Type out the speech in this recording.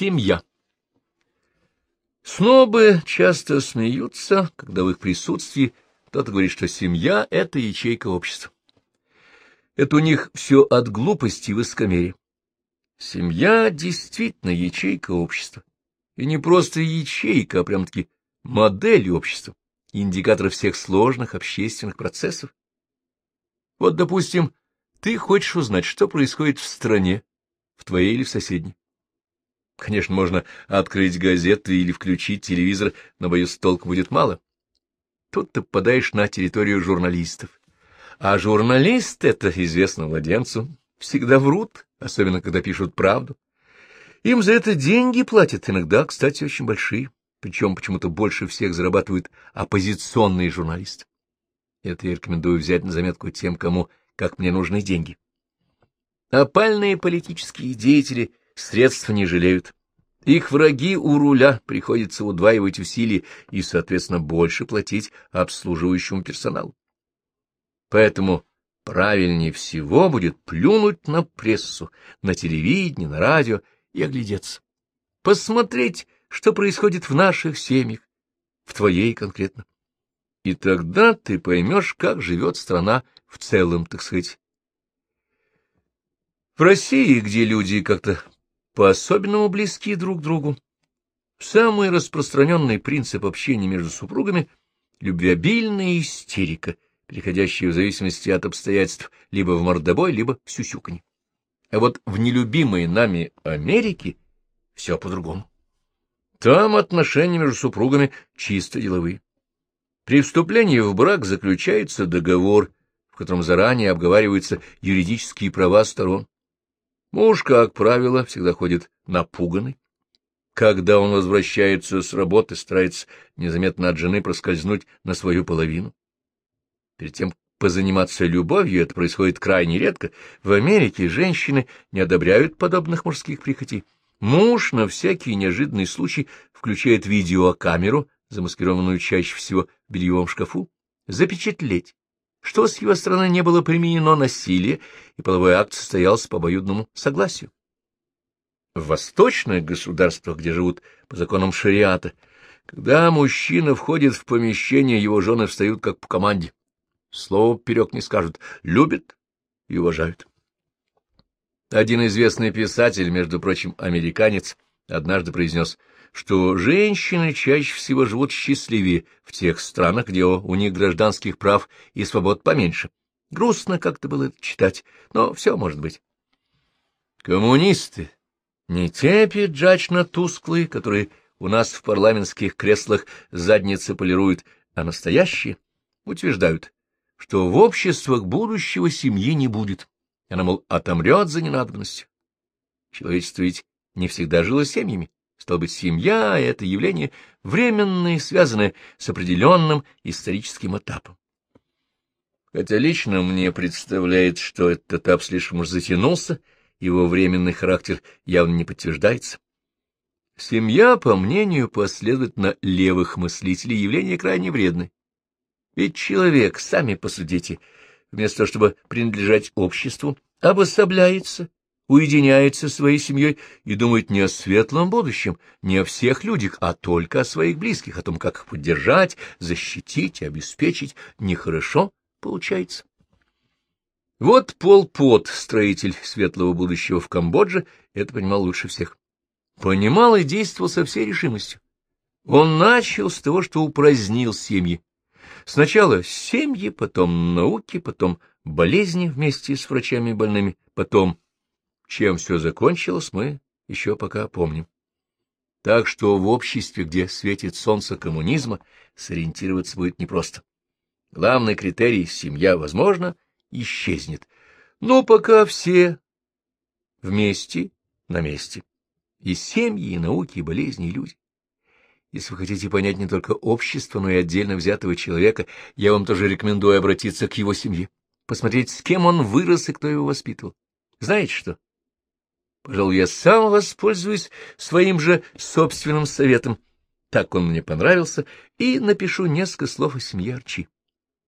Семья. Снобы часто смеются, когда в их присутствии кто-то говорит, что семья — это ячейка общества. Это у них все от глупости и высокомерия. Семья действительно ячейка общества. И не просто ячейка, а прям-таки модель общества, индикатор всех сложных общественных процессов. Вот, допустим, ты хочешь узнать, что происходит в стране, в твоей или в соседней. Конечно, можно открыть газеты или включить телевизор, но, боюсь, толку будет мало. Тут ты попадаешь на территорию журналистов. А журналисты, это известно младенцу, всегда врут, особенно когда пишут правду. Им за это деньги платят, иногда, кстати, очень большие. Причем почему-то больше всех зарабатывают оппозиционные журналисты. Это я рекомендую взять на заметку тем, кому как мне нужны деньги. Опальные политические деятели средств не жалеют. Их враги у руля приходится удваивать усилия и, соответственно, больше платить обслуживающему персоналу. Поэтому правильнее всего будет плюнуть на прессу, на телевидение, на радио и оглядеться. Посмотреть, что происходит в наших семьях, в твоей конкретно. И тогда ты поймешь, как живет страна в целом, так сказать. В России, где люди как-то по-особенному близки друг к другу, самый распространенный принцип общения между супругами — любвеобильная истерика, переходящая в зависимости от обстоятельств либо в мордобой, либо в сюсюканье. А вот в нелюбимой нами Америке все по-другому. Там отношения между супругами чисто деловые. При вступлении в брак заключается договор, в котором заранее обговариваются юридические права сторон. Муж, как правило, всегда ходит напуганный. Когда он возвращается с работы, старается незаметно от жены проскользнуть на свою половину. Перед тем, позаниматься любовью, это происходит крайне редко, в Америке женщины не одобряют подобных мужских прихотей. Муж на всякий неожиданный случай включает видеокамеру, замаскированную чаще всего в бельевом шкафу, запечатлеть что с его стороны не было применено насилие, и половой акт состоялся по обоюдному согласию. В восточных государствах, где живут по законам шариата, когда мужчина входит в помещение, его жены встают как по команде. Слово вперед не скажут, любят и уважают. Один известный писатель, между прочим, американец, однажды произнес — что женщины чаще всего живут счастливее в тех странах, где у них гражданских прав и свобод поменьше. Грустно как-то было это читать, но все может быть. Коммунисты, не те пиджачно-тусклые, которые у нас в парламентских креслах задницы полируют, а настоящие, утверждают, что в обществах будущего семьи не будет. Она, мол, отомрет за ненадобностью. Человечество ведь не всегда жило семьями. Стало быть, семья — это явление временное, связанное с определенным историческим этапом. Хотя лично мне представляется, что этот этап слишком уж затянулся, его временный характер явно не подтверждается. Семья, по мнению последовательно левых мыслителей, явление крайне вредное. Ведь человек, сами посудите, вместо того, чтобы принадлежать обществу, обособляется, уединяется со своей семьей и думает не о светлом будущем, не о всех людях, а только о своих близких, о том, как их поддержать, защитить, обеспечить, нехорошо получается. Вот Пол Пот, строитель светлого будущего в Камбодже, это понимал лучше всех. Понимал и действовал со всей решимостью. Он начал с того, что упразднил семьи. Сначала семьи, потом науки, потом болезни вместе с врачами больными, потом чем все закончилось, мы еще пока помним. Так что в обществе, где светит солнце коммунизма, сориентироваться будет непросто. Главный критерий — семья, возможно, исчезнет. Но пока все вместе, на месте. И семьи, и науки, и болезни, и люди. Если вы хотите понять не только общество, но и отдельно взятого человека, я вам тоже рекомендую обратиться к его семье, посмотреть, с кем он вырос и кто его воспитывал. Знаете что? Пожалуй, я сам воспользуюсь своим же собственным советом. Так он мне понравился, и напишу несколько слов о семье Арчи.